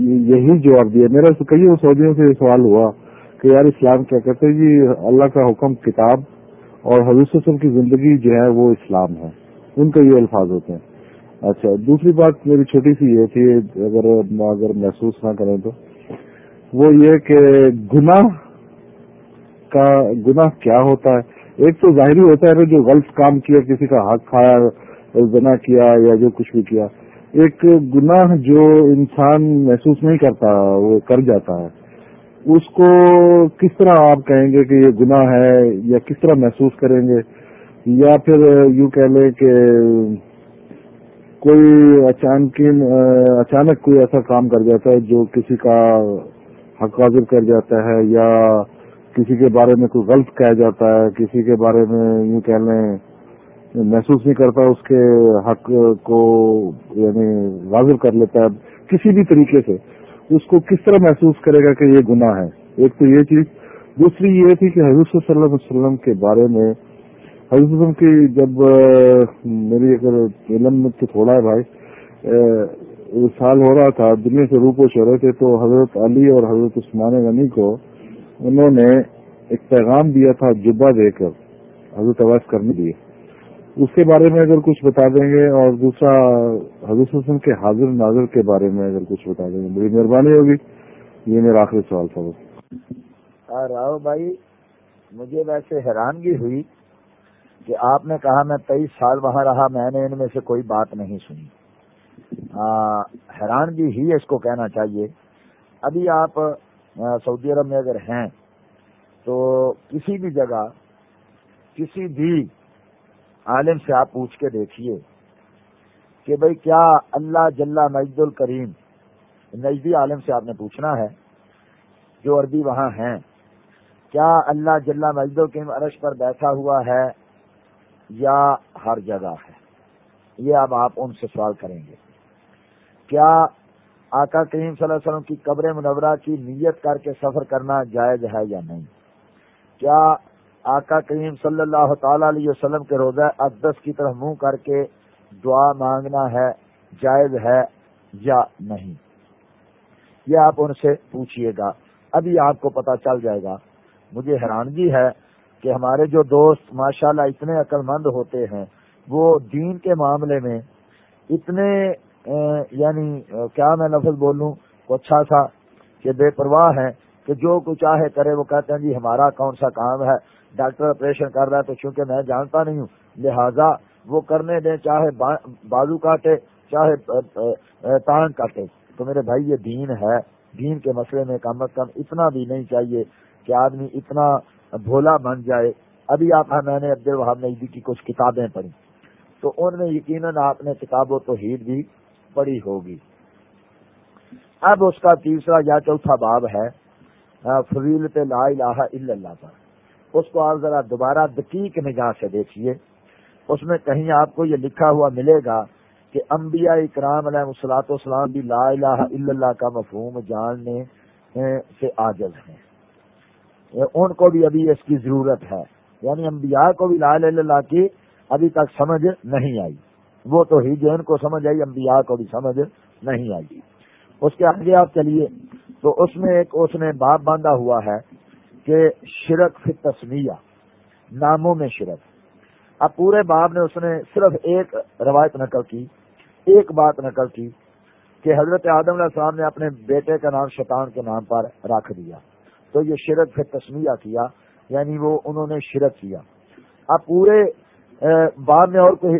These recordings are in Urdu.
یہی جواب دیا۔ میرا کئی سعودیوں سے سوال ہوا کہ یار اسلام کیا کہتے ہیں؟ جی اللہ کا حکم کتاب اور حضرت وسلم کی زندگی جو ہے وہ اسلام ہے۔ ان کے یہ الفاظ ہوتے ہیں۔ اچھا دوسری بات میری چھوٹی سی یہ تھی، اگر اگر محسوس نہ کریں تو۔ وہ یہ کہ گناہ کا گناہ کیا ہوتا ہے؟ ایک تو ظاہری ہوتا ہے جو غلط کام کیا، کسی کا حق کھایا، زنا کیا یا جو کچھ بھی کیا۔ ایک گناہ جو انسان محسوس نہیں کرتا، وہ کر جاتا ہے۔ اس کو کس طرح آپ کہیں گے کہ یہ گناہ ہے یا کس طرح محسوس کریں گے؟ یا پھر یوں کہہ لیں کہ کوئی اچانک اچانک کوئی ایسا کام کر جاتا ہے جو کسی کا حق حاضر کر جاتا ہے یا کسی کے بارے میں کوئی غلط کہہ جاتا ہے، کسی کے بارے میں یوں کہہ لیں محسوس نہیں کرتا، اس کے حق کو یعنی واضح کر لیتا ہے کسی بھی طریقے سے۔ اس کو کس طرح محسوس کرے گا کہ یہ گناہ ہے؟ ایک تو یہ چیز۔ دوسری یہ تھی کہ حضرت صلی اللہ علیہ وسلم کے بارے میں حضرت وسلم کی جب میری اگر علم میں تو تھوڑا ہے بھائی سال ہو رہا تھا، دنیا سے روپوش ہو رہے تھے، تو حضرت علی اور حضرت عثمان غنی کو انہوں نے ایک پیغام دیا تھا جبا دے کر، حضرت آواز کرنے دیے اس کے بارے میں اگر کچھ بتا دیں گے اور دوسرا حضرت حسن کے حاضر ناظر کے بارے میں اگر کچھ بتا دیں گے، بڑی مہربانی ہوگی۔ یہ میرا آخری سوال تھا راؤ بھائی، مجھے ویسے حیرانگی ہوئی کہ آپ نے کہا میں تیئیس سال وہاں رہا، میں نے ان میں سے کوئی بات نہیں سنی۔ حیرانگی ہی اس کو کہنا چاہیے۔ ابھی آپ سعودی عرب میں اگر ہیں تو کسی بھی جگہ، کسی بھی عالم سے آپ پوچھ کے دیکھیے کہ بھائی کیا اللہ جل مجد الکریم، نجدی عالم سے آپ نے پوچھنا ہے، جو عربی وہاں ہیں، کیا اللہ جل مجد الکریم عرش پر بیٹھا ہوا ہے یا ہر جگہ ہے؟ یہ اب آپ ان سے سوال کریں گے۔ کیا آقا کریم صلی اللہ علیہ وسلم کی قبر منورہ کی نیت کر کے سفر کرنا جائز ہے یا نہیں؟ کیا آقا کریم صلی اللہ تعالی علیہ وسلم کے روزہ اقدس کی طرف منہ کر کے دعا مانگنا ہے، جائز ہے یا نہیں؟ یہ آپ ان سے پوچھئے گا۔ ابھی آپ کو پتا چل جائے گا۔ مجھے حیرانگی ہے کہ ہمارے جو دوست ماشاءاللہ اتنے عقل مند ہوتے ہیں، وہ دین کے معاملے میں اتنے یعنی کیا میں لفظ بولوں؟ کو اچھا سا کہ بے پرواہ ہیں کہ جو کچھ چاہے کرے، وہ کہتے ہیں جی ہمارا کون سا کام ہے؟ ڈاکٹر آپریشن کر رہا ہے تو چونکہ میں جانتا نہیں ہوں، لہذا وہ کرنے دیں، چاہے بازو کاٹے، چاہے تان کاٹے۔ تو میرے بھائی، یہ دین ہے۔ دین کے مسئلے میں کم از کم اتنا بھی نہیں چاہیے کہ آدمی اتنا بھولا بن جائے۔ ابھی آپ میں نے عبد الوہاب نئی کی کچھ کتابیں پڑھی۔ تو ان میں یقیناً آپ نے کتاب و توحید بھی پڑھی ہوگی۔ اب اس کا تیسرا یا چوتھا باب ہے فضیلت لا الہ الا اللہ پر۔ اس کو آپ ذرا دوبارہ دقیق نگاہ سے دیکھیے۔ اس میں کہیں آپ کو یہ لکھا ہوا ملے گا کہ انبیاء اکرام علیہ مسلاط والسلام بھی لا الہ الا اللہ کا مفہوم جاننے سے آجز ہیں۔ ان کو بھی ابھی اس کی ضرورت ہے۔ یعنی انبیاء کو بھی لا الہ الا اللہ کی ابھی تک سمجھ نہیں آئی۔ وہ تو ہی جین کو سمجھ آئی، انبیاء کو بھی سمجھ نہیں آئی۔ اس کے آگے آپ چلیے۔ تو اس میں ایک اس نے باپ باندھا ہوا ہے۔ کہ شرک فی تسمیہ ناموں میں شرک۔ اب پورے باب نے اس نے صرف ایک روایت نقل کی، ایک بات نقل کی کہ حضرت آدم علیہ السلام نے اپنے بیٹے کا نام شیطان کے نام پر رکھ دیا۔ تو یہ شرک فی تسمیہ کیا یعنی وہ انہوں نے شرک کیا۔ اب پورے باب میں اور کوئی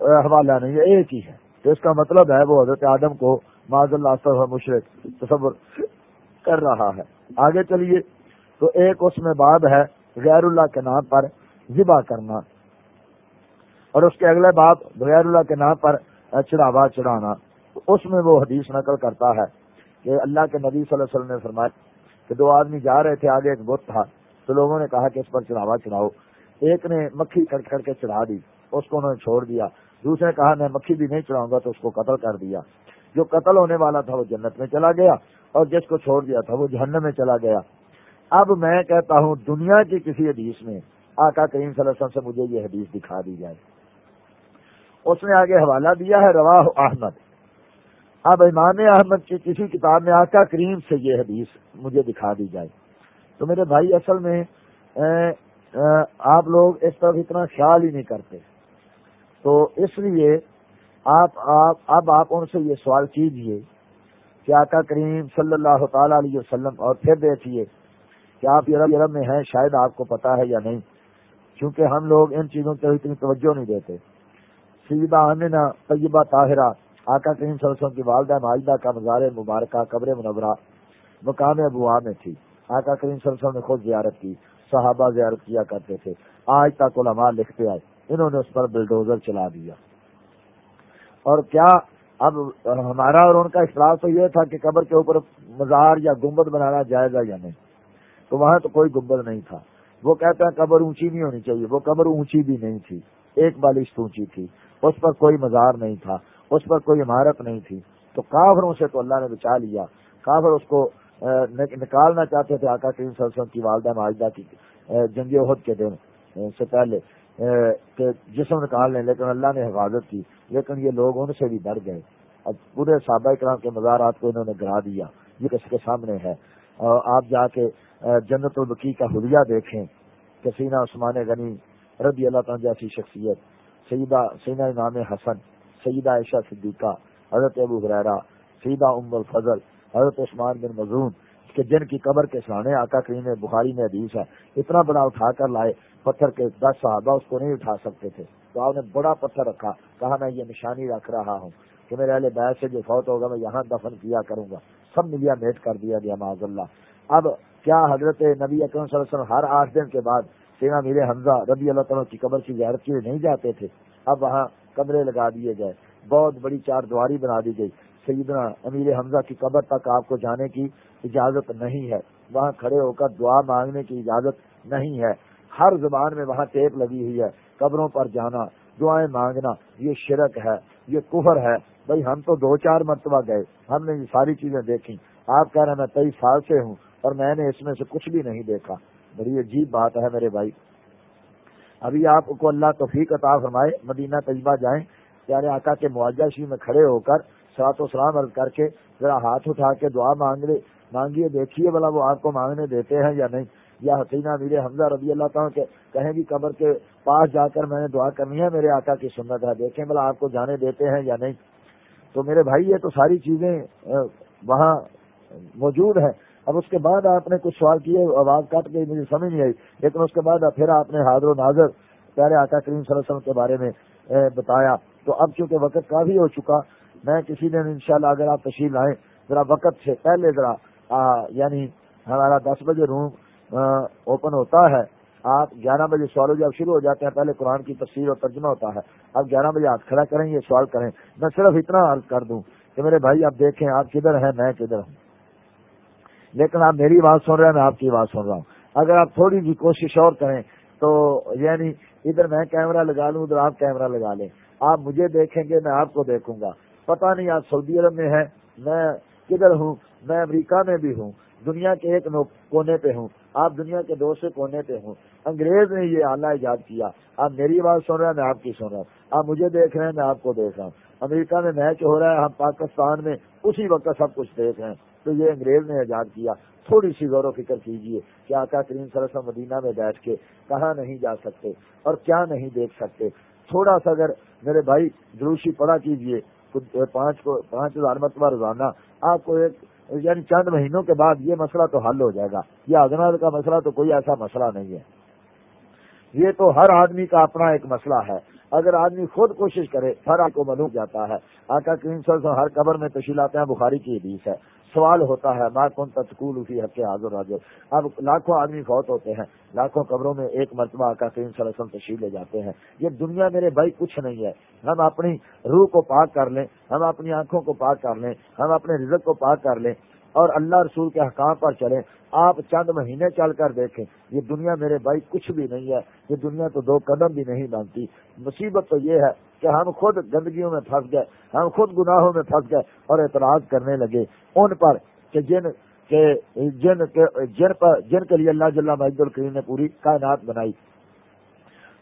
حوالہ نہیں ہے، ایک ہی ہے۔ تو اس کا مطلب ہے وہ حضرت آدم کو معذ اللہ مشرق تصور کر رہا ہے۔ آگے چلیے۔ تو ایک اس میں باب ہے غیر اللہ کے نام پر ذبح کرنا اور اس کے اگلے باب غیر اللہ کے نام پر چڑھاوا چڑھانا اس میں وہ حدیث نقل کرتا ہے کہ اللہ کے نبی صلی اللہ علیہ وسلم نے فرمایا کہ دو آدمی جا رہے تھے، آگے ایک بت تھا، تو لوگوں نے کہا کہ اس پر چڑھاوا چڑھاؤ۔ ایک نے مکھی کٹ کر کے چڑھا دی، اس کو انہوں نے چھوڑ دیا۔ دوسرے نے کہا، میں مکھی بھی نہیں چڑھاؤں گا تو اس کو قتل کر دیا۔ جو قتل ہونے والا تھا وہ جنت میں چلا گیا اور جس کو چھوڑ دیا تھا وہ جہنم میں چلا گیا۔ اب میں کہتا ہوں دنیا کی کسی حدیث میں، آقا کریم صلی اللہ علیہ وسلم سے مجھے یہ حدیث دکھا دی جائے۔ اس نے آگے حوالہ دیا ہے روا احمد۔ اب امام احمد کی کسی کتاب میں آقا کریم سے یہ حدیث مجھے دکھا دی جائے۔ تو میرے بھائی، اصل میں آپ لوگ اس طرف اتنا خیال ہی نہیں کرتے۔ تو اس لیے آپ اب آپ ان سے یہ سوال کیجیے کہ آقا کریم صلی اللہ تعالی علیہ وسلم اور پھر دیکھیے کہ آپ یورپ یورپ میں ہیں، شاید آپ کو پتا ہے یا نہیں، کیونکہ ہم لوگ ان چیزوں کی اتنی توجہ نہیں دیتے۔ سیدہ امنا طیبہ طاہرہ، آقا کریم صلی اللہ علیہ وسلم کی والدہ معاہدہ کا مزار مبارکہ، قبر منورہ، مقام ابوا میں تھی۔ آقا کریم صلی اللہ علیہ وسلم نے خود زیارت کی، صحابہ زیارت کیا کرتے تھے۔ آج تک علماء لکھتے آئے، انہوں نے اس پر بلڈوزر چلا دیا۔ اور کیا اب ہمارا اور ان کا اختلاف تو یہ تھا کہ قبر کے اوپر مزار یا گنبد بنانا جائے گا یا نہیں؟ تو وہاں تو کوئی گنبد نہیں تھا۔ وہ کہتے ہیں قبر اونچی نہیں ہونی چاہیے، وہ قبر اونچی بھی نہیں تھی۔ ایک بالش اونچی تھی۔ اس پر کوئی مزار نہیں تھا، اس پر کوئی عمارت نہیں تھی۔ تو کافروں سے تو اللہ نے بچا لیا۔ کافر اس کو نکالنا چاہتے تھے، آقا کریم صلی اللہ علیہ وسلم کی والدہ معاہدہ کی جنگ عہد کے دن سے پہلے کہ جسم نکال لیں، لیکن اللہ نے حفاظت کی۔ لیکن یہ لوگ ان سے بھی ڈر گئے۔ اب پورے صحابہ کرام کے مزارات کو انہوں نے گرا دیا۔ یہ کسی کے سامنے ہے۔ اور آپ جا کے جنت البکی کا حلیہ دیکھیں کسینہ عثمان غنی رضی اللہ تعالیٰ جیسی شخصیت، سیدہ سینا امام حسن، سیدہ عائشہ صدیقہ، حضرت ابو حرا سیدہ ام الفضل، حضرت عثمان بن مضون کہ جن کی قبر کے سامنے آقا کریم بخاری میں حدیث ہے، اتنا بڑا اٹھا کر لائے پتھر کے دس صحابہ اس کو نہیں اٹھا سکتے تھے۔ تو آپ نے بڑا پتھر رکھا، کہا میں یہ نشانی رکھ رہا ہوں کہ میرے اہل بیت سے جو فوت ہوگا میں یہاں دفن کیا کروں گا۔ سب ملیا میٹ کر دیا گیا معذ اللہ۔ اب کیا حضرت نبی اکرم صلی اللہ علیہ وسلم ہر آٹھ دن کے بعد سینا میرے حمزہ ربی اللہ تعالیٰ کی قبر کی زیارت کے لیے نہیں جاتے تھے؟ اب وہاں کمرے لگا دیے گئے۔ بہت بڑی چار دواری بنا دی گئی۔ سیدنا امیر حمزہ کی قبر تک آپ کو جانے کی اجازت نہیں ہے۔ وہاں کھڑے ہو کر دعا مانگنے کی اجازت نہیں ہے۔ ہر زبان میں وہاں ٹیپ لگی ہوئی ہے۔ قبروں پر جانا، دعائیں مانگنا، یہ شرک ہے، یہ کفر ہے۔ بھائی ہم تو دو چار مرتبہ گئے، ہم نے یہ ساری چیزیں دیکھی آپ کہہ رہے ہیں میں تیئیس سال سے ہوں۔ اور میں نے اس میں سے کچھ بھی نہیں دیکھا۔ بڑی عجیب بات ہے میرے بھائی۔ ابھی آپ کو اللہ توفیق عطا فرمائے، مدینہ طیبہ جائیں۔ پیارے آقا کے معاوضہ شی میں کھڑے ہو کر سرات و سلام عرض کر کے ذرا ہاتھ اٹھا کے دعا مانگ لے۔ مانگیے، دیکھیے بلا وہ آپ کو مانگنے دیتے ہیں یا نہیں۔ یا حسینہ میرے حمزہ رضی اللہ تعالیٰ کے کہیں گی قبر کے پاس جا کر میں نے دعا کرنی ہے، میرے آقا کی سنت ہے۔ دیکھیں بلا آپ کو جانے دیتے ہیں یا نہیں۔ تو میرے بھائی، یہ تو ساری چیزیں وہاں موجود ہیں۔ اب اس کے بعد آپ نے کچھ سوال کیے، آواز کٹ گئی، مجھے سمجھ نہیں آئی۔ لیکن اس کے بعد پھر آپ نے حاضر و ناظر پیارے آقا کریم صلی اللہ علیہ وسلم کے بارے میں بتایا۔ تو اب چونکہ وقت کافی ہو چکا، میں کسی دن انشاءاللہ اگر آپ تشریف لائیں، ذرا وقت سے پہلے ذرا یعنی ہمارا دس بجے روم اوپن ہوتا ہے۔ آپ گیارہ بجے سوالوں جب شروع ہو جاتے ہیں۔ پہلے قرآن کی تفسیر اور ترجمہ ہوتا ہے۔ اب گیارہ بجے آپ کھڑا کریں، یہ سوال کریں۔ میں صرف اتنا عرض کر دوں کہ میرے بھائی، آپ دیکھیں، آپ کدھر ہیں، میں کدھر ہوں۔ لیکن آپ میری بات سن رہے ہیں، میں آپ کی بات سن رہا ہوں۔ اگر آپ تھوڑی سی کوشش اور کریں تو یعنی ادھر میں کیمرہ لگا لوں، ادھر آپ کیمرہ لگا لیں۔ آپ مجھے دیکھیں گے، میں آپ کو دیکھوں گا۔ پتہ نہیں آپ سعودی عرب میں ہیں، میں کدھر ہوں؟ میں امریکہ میں بھی ہوں۔ دنیا کے ایک کونے پہ ہوں۔ آپ دنیا کے دوسرے کونے پہ ہوں۔ انگریز نے یہ آلہ ایجاد کیا۔ آپ میری بات سن رہے ہیں، میں آپ کی سن رہا ہوں۔ آپ مجھے دیکھ رہے ہیں، میں آپ کو دیکھ رہا ہوں۔ امریکہ میں میچ ہو رہا ہے، ہم پاکستان میں اسی وقت سب کچھ دیکھ رہے ہیں۔ تو یہ انگریز نے ایجاد کیا۔ تھوڑی سی غور و فکر کیجیے کہ آقا کریم صلی اللہ علیہ وسلم مدینہ میں بیٹھ کے کہاں نہیں جا سکتے اور کیا نہیں دیکھ سکتے۔ تھوڑا سا اگر میرے بھائی دروشی پڑا کیجیے پانچ کو پانچ ہزار مرتبہ روزانہ، آپ کو ایک یعنی چند مہینوں کے بعد یہ مسئلہ تو حل ہو جائے گا۔ یہ اگنا کا مسئلہ تو کوئی ایسا مسئلہ نہیں ہے۔ یہ تو ہر آدمی کا اپنا ایک مسئلہ ہے۔ اگر آدمی خود کوشش کرے، ہر آپ کو ملوک جاتا ہے۔ آقا کریم صلی اللہ علیہ وسلم ہر قبر میں تشیل آتے ہیں، بخاری کی حدیث ہے۔ سوال ہوتا ہے ماں کون تتکول اسی حق حاضر حاضر اب لاکھوں آدمی فوت ہوتے ہیں، لاکھوں قبروں میں ایک مرتبہ آقا کریم صلی اللہ علیہ وسلم تشریف لے جاتے ہیں۔ یہ دنیا میرے بھائی کچھ نہیں ہے۔ ہم اپنی روح کو پاک کر لیں، ہم اپنی آنکھوں کو پاک کر لیں، ہم اپنے رزق کو پاک کر لیں اور اللہ رسول کے حکام پر چلیں۔ آپ چند مہینے چل کر دیکھیں، یہ دنیا میرے بھائی کچھ بھی نہیں ہے۔ یہ دنیا تو دو قدم بھی نہیں بنتی مصیبت تو یہ ہے کہ ہم خود گندگیوں میں پھنس گئے، ہم خود گناہوں میں پھنس گئے اور اعتراض کرنے لگے۔ ان پر کہ جن کے جن کے، جن پر، جن کے لیے اللہ جل محد الکریم نے پوری کائنات بنائی۔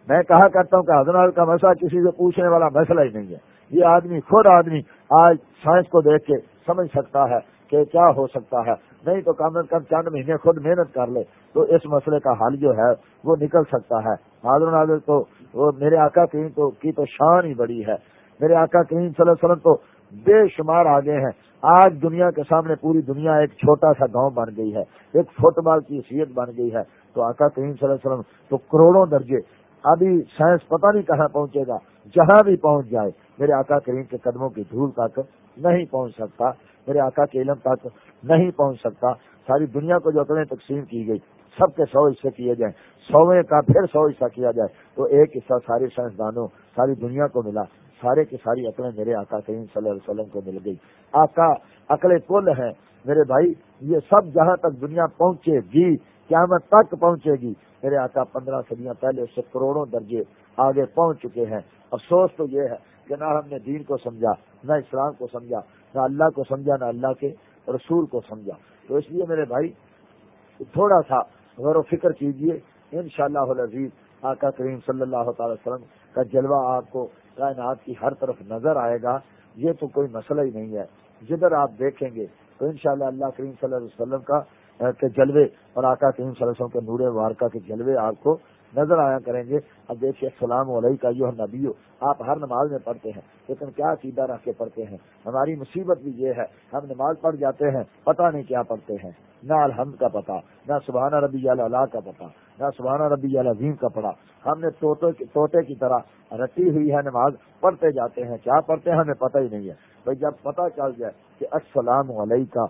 میں کہا کرتا ہوں کہ حضرت کا مسئلہ کسی سے پوچھنے والا مسئلہ ہی نہیں ہے۔ یہ آدمی، خود آدمی آج سائنس کو دیکھ کے سمجھ سکتا ہے کہ کیا ہو سکتا ہے۔ نہیں تو کم از کم چند مہینے خود محنت کر لے۔ تو اس مسئلے کا حل جو ہے وہ نکل سکتا ہے۔ حاضر ناظر تو وہ میرے آقا کریم تو، کی تو شان ہی بڑی ہے۔ میرے آقا کریم صلی اللہ علیہ وسلم تو بے شمار آگے ہیں۔ آج دنیا کے سامنے پوری دنیا ایک چھوٹا سا گاؤں بن گئی ہے۔ ایک فٹ بال کی حیثیت بن گئی ہے۔ تو آقا کریم صلی اللہ علیہ وسلم تو کروڑوں درجے۔ ابھی سائنس پتہ نہیں کہاں پہنچے گا۔ جہاں بھی پہنچ جائے، میرے آقا کریم کے قدموں کی دھول تک نہیں پہنچ سکتا۔ میرے آقا کے علم تک نہیں پہنچ سکتا۔ ساری دنیا کو جو عقلیں تقسیم کی گئی، سب کے سو حصے کیے جائیں، سویں کا پھر سو حصہ کیا جائے، تو ایک حصہ سارے سائنسدانوں، ساری دنیا کو ملا۔ سارے کی ساری عقلیں میرے آقا کریم صلی اللہ علیہ وسلم کو مل گئی۔ آقا عقل کل ہیں۔ میرے بھائی، یہ سب جہاں تک دنیا پہنچے گی، قیامت تک پہنچے گی، میرے آقا پندرہ صدیاں پہلے اس سے کروڑوں درجے آگے پہنچ چکے ہیں۔ افسوس تو یہ ہے کہ نہ ہم نے دین کو سمجھا، نہ اسلام کو سمجھا، نہ اللہ کو سمجھا، نہ اللہ کے۔ رسول کو سمجھا۔ تو اس لیے میرے بھائی، تھوڑا سا غور و فکر کیجیے۔ ان شاء اللہ آقا کریم صلی اللہ تعالی وسلم کا جلوہ آپ کو کائنات کی ہر طرف نظر آئے گا۔ یہ تو کوئی مسئلہ ہی نہیں ہے۔ جدھر آپ دیکھیں گے تو انشاءاللہ اللہ کریم صلی اللہ علیہ وسلم کا کے جلوے اور آقا کریم صلی اللہ علیہ وسلم کے نور وارکا کے جلوے آپ کو نظر آیا کریں گے۔ اب دیکھیے، السلام علیہ کا یہ نبی آپ ہر نماز میں پڑھتے ہیں، لیکن کیا عقیدہ رکھ کے پڑھتے ہیں؟ ہماری مصیبت بھی یہ ہے، ہم نماز پڑھ جاتے ہیں، پتہ نہیں کیا پڑھتے ہیں۔ نہ الحمد کا پتا نہ سبحانہ ربی اللہ کا پتا نہ سبحانہ ربی العظیم کا پڑھا ہم نے توتے کی طرح رٹی ہوئی ہے نماز، پڑھتے جاتے ہیں۔ کیا پڑھتے ہیں ہمیں پتہ ہی نہیں ہے۔ بھائی جب پتہ چل جائے کہ السلام علیہ کا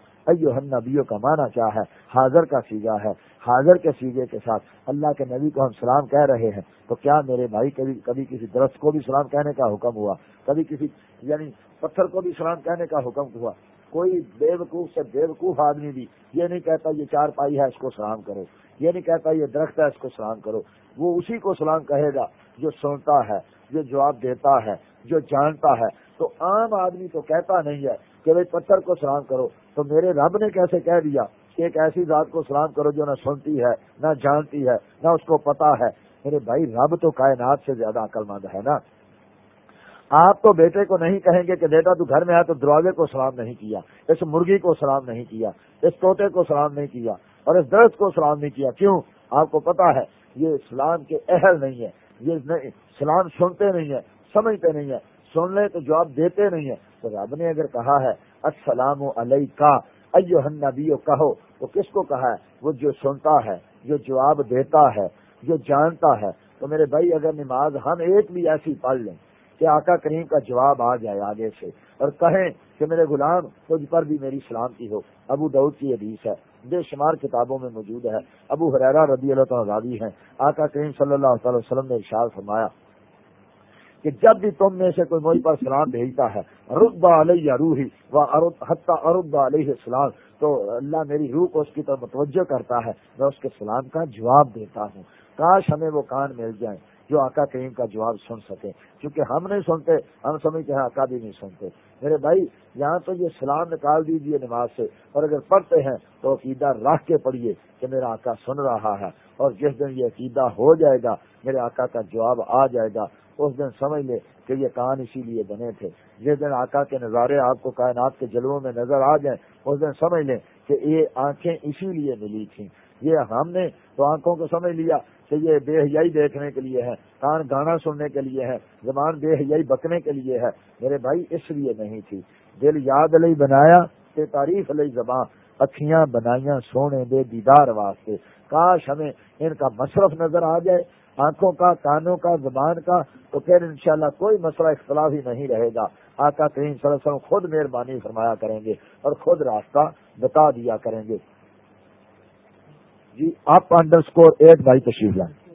نبیوں کا معنی کیا ہے؟ حاضر کا سیگا ہے۔ حاضر کے سیگے کے ساتھ اللہ کے نبی کو ہم سلام کہہ رہے ہیں۔ تو کیا میرے بھائی کبھی کبھی کسی درخت کو بھی سلام کہنے کا حکم ہوا؟ کبھی کسی یعنی پتھر کو بھی سلام کہنے کا حکم ہوا؟ کوئی بے وقوف سے بے وقوف آدمی بھی یہ نہیں کہتا یہ چار پائی ہے، اس کو سلام کرو۔ یہ نہیں کہتا یہ درخت ہے، اس کو سلام کرو۔ وہ اسی کو سلام کہے گا جو سنتا ہے، جو جواب دیتا ہے، جو جانتا ہے۔ تو عام آدمی تو کہتا نہیں ہے کہ بھائی پتھر کو سلام کرو۔ تو میرے رب نے کیسے کہہ دیا کہ ایک ایسی ذات کو سلام کرو جو نہ سنتی ہے، نہ جانتی ہے، نہ اس کو پتا ہے؟ میرے بھائی، رب تو کائنات سے زیادہ عقل مند ہے نا۔ آپ تو بیٹے کو نہیں کہیں گے کہ بیٹا تو گھر میں آیا تو دروازے کو سلام نہیں کیا، اس مرغی کو سلام نہیں کیا، اس طوطے کو سلام نہیں کیا اور اس درخت کو سلام نہیں کیا۔ کیوں؟ آپ کو پتا ہے یہ اسلام کے اہل نہیں ہے، یہ سلام سنتے نہیں ہے، سمجھتے نہیں ہے۔ سن لے تو جواب دیتے نہیں ہے تو رب نے اگر کہا ہے، السلام علیہ کا ایو کہو، تو کس کو کہا ہے؟ وہ جو سنتا ہے، جو جواب دیتا ہے، جو جانتا ہے۔ تو میرے بھائی، اگر نماز ہم ایک بھی ایسی پڑھ لیں کہ آقا کریم کا جواب آ جائے آگے سے اور کہیں کہ میرے غلام، تجھ پر بھی میری سلامتی ہو۔ ابو دعود کی حدیث ہے، بے شمار کتابوں میں موجود ہے۔ ابو حرارہ رضی اللہ تعالیٰ ہیں۔ آقا کریم صلی اللہ تعالی وسلم نے ارشاد فرمایا کہ جب بھی تم میں سے کوئی مجھ پر سلام بھیجتا ہے رتبہ علیہ روحی و حتیٰ اربا علیہ السلام۔ تو اللہ میری روح کو اس کی طرف متوجہ کرتا ہے، میں اس کے سلام کا جواب دیتا ہوں۔ کاش ہمیں وہ کان مل جائیں جو آقا کریم کا جواب سن سکے کیونکہ ہم نہیں سنتے، ہم سمجھتے ہیں آقا بھی نہیں سنتے۔ میرے بھائی، یہاں تو یہ سلام نکال دیجیے نماز سے۔ اور اگر پڑھتے ہیں تو عقیدہ رکھ کے پڑھیے کہ میرا آقا سن رہا ہے۔ اور جس دن یہ عقیدہ ہو جائے گا، میرے آقا کا جواب آ جائے گا۔ اس دن سمجھ لے کہ یہ کان اسی لیے بنے تھے۔ جس دن آقا کے نظارے آپ کو کائنات کے جلووں میں نظر آ جائیں، اس دن سمجھ لیں کہ یہ آنکھیں اسی لیے ملی تھیں۔ یہ ہم نے تو آنکھوں کو سمجھ لیا کہ یہ بے حیائی دیکھنے کے لیے ہے، کان گانا سننے کے لیے ہے، زبان بے حیائی بکنے کے لیے ہے۔ میرے بھائی، اس لیے نہیں تھی۔ دل یاد علیہ بنایا کہ تعریف علیہ زبان اکھیاں بنائیاں سونے دے دیدار واسطے۔ کاش ہمیں ان کا مصرف نظر آ جائے آنکھوں کا، کانوں کا، زبان کا، تو پھر انشاءاللہ کوئی مسئلہ اختلاف ہی نہیں رہے گا۔ آقا کریم صلی اللہ علیہ وسلم خود مہربانی فرمایا کریں گے اور خود راستہ بتا دیا کریں گے۔ جی آپ انڈر اسکور ایٹ بھائی تشریف لائیں۔